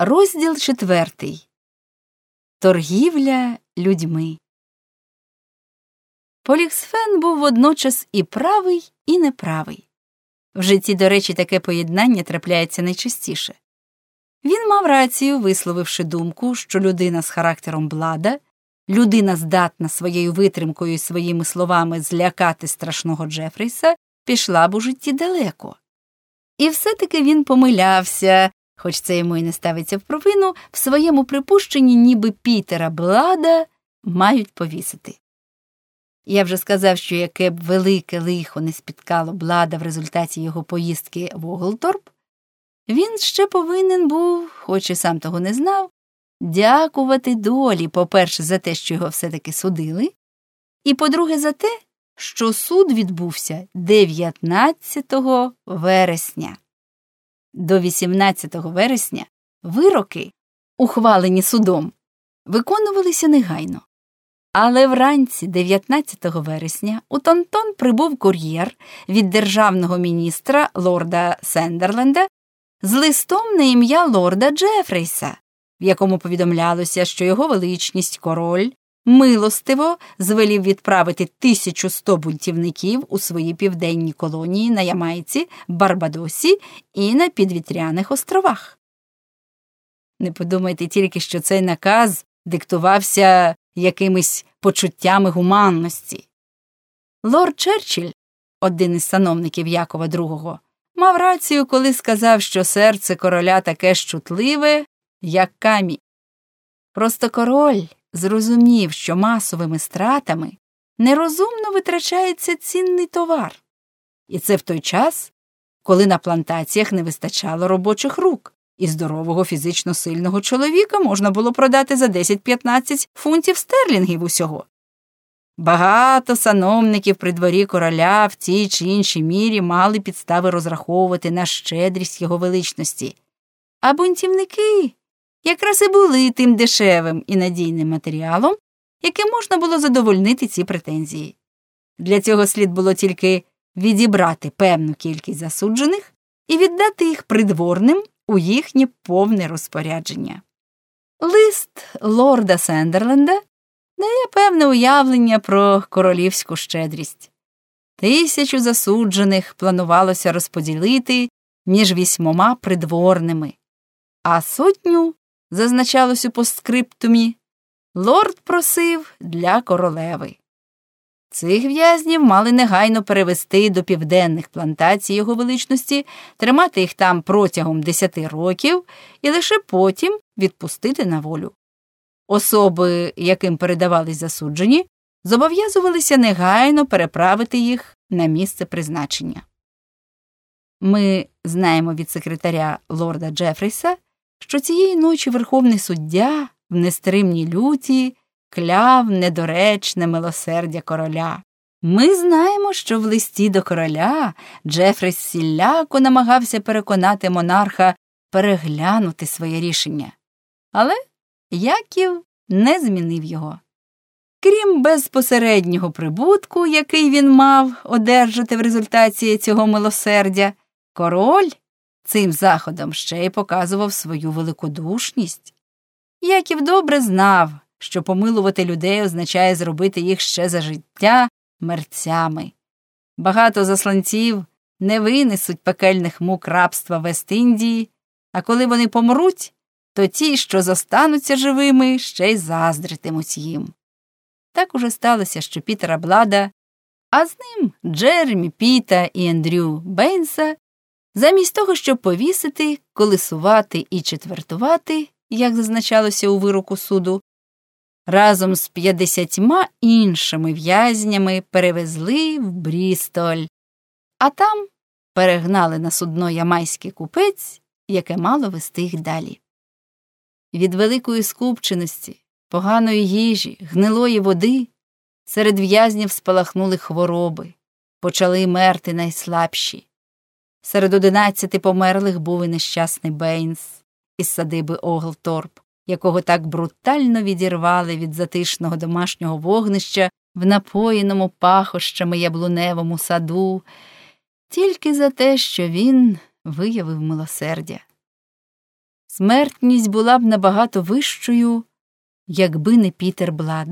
Розділ четвертий. Торгівля людьми. Поліксфен був водночас і правий, і неправий. В житті, до речі, таке поєднання трапляється найчастіше. Він мав рацію, висловивши думку, що людина з характером блада, людина здатна своєю витримкою і своїми словами злякати страшного Джефрейса, пішла б у житті далеко. І все таки він помилявся, хоч це йому і не ставиться в провину, в своєму припущенні, ніби Пітера Блада мають повісити. Я вже сказав, що яке б велике лихо не спіткало Блада в результаті його поїздки в Оглторп, він ще повинен був, хоч і сам того не знав, дякувати долі, по-перше, за те, що його все таки судили, і по-друге, за те, що суд відбувся 19 вересня. До 18 вересня вироки, ухвалені судом, виконувалися негайно. Але вранці 19 вересня у Тонтон прибув кур'єр від державного міністра лорда Сендерленда з листом на ім'я лорда Джефрейса, в якому повідомлялося, що його величність король милостиво звелів відправити 1100 бунтівників у свої південні колонії на Ямайці, Барбадосі і на Підвітряних островах. Не подумайте тільки, що цей наказ диктувався якимись почуттями гуманності. Лорд Черчилль, один із сановників Якова II, мав рацію, коли сказав, що серце короля таке щутливе, як камінь. Просто король зрозумів, що масовими стратами нерозумно витрачається цінний товар, і це в той час, коли на плантаціях не вистачало робочих рук, і здорового фізично сильного чоловіка можна було продати за 10-15 фунтів стерлінгів усього. Багато сановників при дворі короля в тій чи іншій мірі мали підстави розраховувати на щедрість його величності, а бунтівники якраз і були тим дешевим і надійним матеріалом, яким можна було задовольнити ці претензії. Для цього слід було тільки відібрати певну кількість засуджених і віддати їх придворним у їхнє повне розпорядження. Лист лорда Сендерленда дає певне уявлення про королівську щедрість. Тисячу засуджених планувалося розподілити між вісьмома придворними, а сотню, зазначалось у постскриптумі, лорд просив для королеви. Цих в'язнів мали негайно перевести до південних плантацій його величності, тримати їх там протягом десяти років і лише потім відпустити на волю. Особи, яким передавались засуджені, зобов'язувалися негайно переправити їх на місце призначення. Ми знаємо від секретаря лорда Джефріса, що цієї ночі верховний суддя в нестримній люті кляв недоречне милосердя короля. Ми знаємо, що в листі до короля Джефріс сіляко намагався переконати монарха переглянути своє рішення. Але Яків не змінив його. Крім безпосереднього прибутку, який він мав одержати в результаті цього милосердя, король цим заходом ще й показував свою великодушність. Яків добре знав, що помилувати людей означає зробити їх ще за життя мерцями. Багато засланців не винесуть пекельних мук рабства Вест-Індії, а коли вони помруть, то ті, що зостануться живими, ще й заздритимуть їм. Так уже сталося, що Пітера Блада, а з ним Джеремі Піта і Ендрю Бейнса, замість того, щоб повісити, колесувати і четвертувати, як зазначалося у вироку суду, разом з п'ятдесятьма іншими в'язнями перевезли в Брістоль, а там перегнали на судно ямайський купець, яке мало вести їх далі. Від великої скупченості, поганої їжі, гнилої води серед в'язнів спалахнули хвороби, почали мерти найслабші. Серед одинадцяти померлих був і нещасний Бейнс із садиби Оглторп, якого так брутально відірвали від затишного домашнього вогнища в напоєному пахощами яблуневому саду, тільки за те, що він виявив милосердя. смертність була б набагато вищою, якби не Пітер Блад.